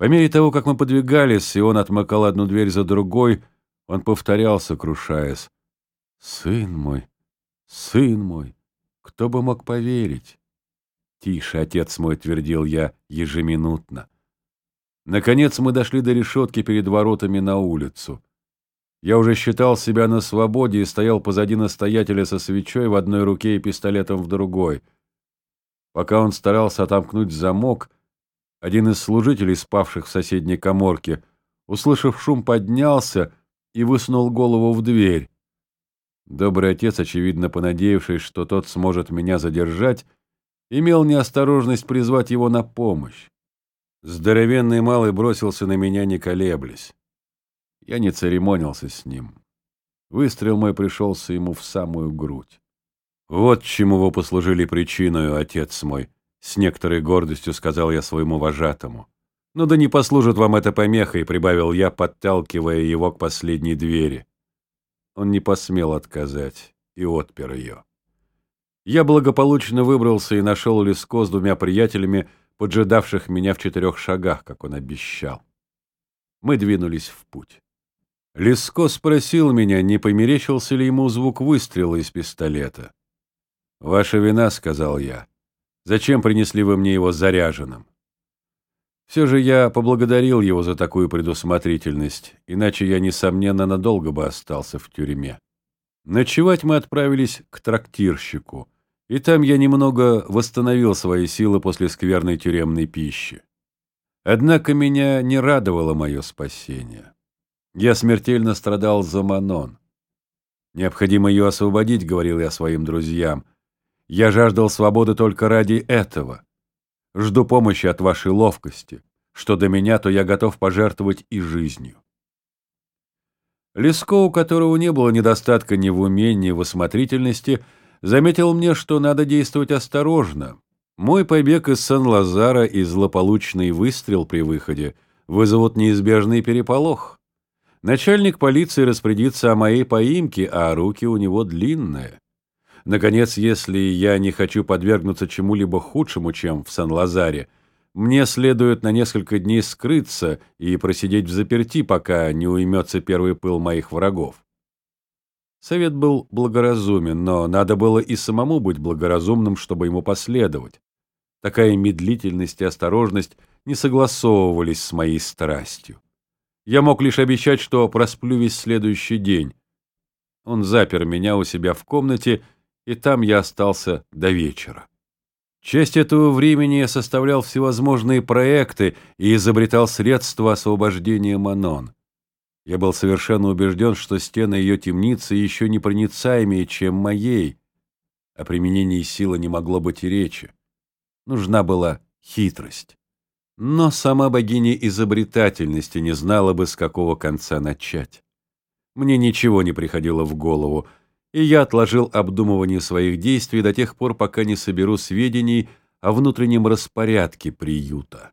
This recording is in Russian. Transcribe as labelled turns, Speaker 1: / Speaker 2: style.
Speaker 1: По мере того, как мы подвигались, и он отмыкал одну дверь за другой, он повторял, сокрушаясь. «Сын мой, сын мой, кто бы мог поверить?» «Тише, отец мой», — твердил я ежеминутно. Наконец мы дошли до решетки перед воротами на улицу. Я уже считал себя на свободе и стоял позади настоятеля со свечой в одной руке и пистолетом в другой. Пока он старался отомкнуть замок, один из служителей, спавших в соседней коморке, услышав шум, поднялся и высунул голову в дверь. Добрый отец, очевидно понадеявшись, что тот сможет меня задержать, имел неосторожность призвать его на помощь. Здоровенный малый бросился на меня, не колеблясь. Я не церемонился с ним. Выстрел мой пришелся ему в самую грудь. «Вот чему вы послужили причиной, отец мой», — с некоторой гордостью сказал я своему вожатому. «Ну да не послужит вам это помехой», — прибавил я, подталкивая его к последней двери. Он не посмел отказать и отпер ее. Я благополучно выбрался и нашел Леско с двумя приятелями, поджидавших меня в четырех шагах, как он обещал. Мы двинулись в путь. Леско спросил меня, не померещился ли ему звук выстрела из пистолета. «Ваша вина», — сказал я. «Зачем принесли вы мне его заряженным?» Все же я поблагодарил его за такую предусмотрительность, иначе я, несомненно, надолго бы остался в тюрьме. Ночевать мы отправились к трактирщику, и там я немного восстановил свои силы после скверной тюремной пищи. Однако меня не радовало мое спасение. Я смертельно страдал за Манон. «Необходимо ее освободить», — говорил я своим друзьям. «Я жаждал свободы только ради этого. Жду помощи от вашей ловкости. Что до меня, то я готов пожертвовать и жизнью». Леско, у которого не было недостатка ни в уме, ни в осмотрительности, заметил мне, что надо действовать осторожно. Мой побег из Сан-Лазара и злополучный выстрел при выходе вызовут неизбежный переполох. Начальник полиции распорядится о моей поимке, а руки у него длинные. Наконец, если я не хочу подвергнуться чему-либо худшему, чем в Сан-Лазаре, мне следует на несколько дней скрыться и просидеть в заперти, пока не уймется первый пыл моих врагов. Совет был благоразумен, но надо было и самому быть благоразумным, чтобы ему последовать. Такая медлительность и осторожность не согласовывались с моей страстью. Я мог лишь обещать, что просплю весь следующий день. Он запер меня у себя в комнате, и там я остался до вечера. Часть этого времени я составлял всевозможные проекты и изобретал средства освобождения Манон. Я был совершенно убежден, что стены ее темницы еще непроницаемее, чем моей. О применении силы не могло быть и речи. Нужна была хитрость. Но сама богиня изобретательности не знала бы, с какого конца начать. Мне ничего не приходило в голову — и я отложил обдумывание своих действий до тех пор, пока не соберу сведений о внутреннем распорядке приюта.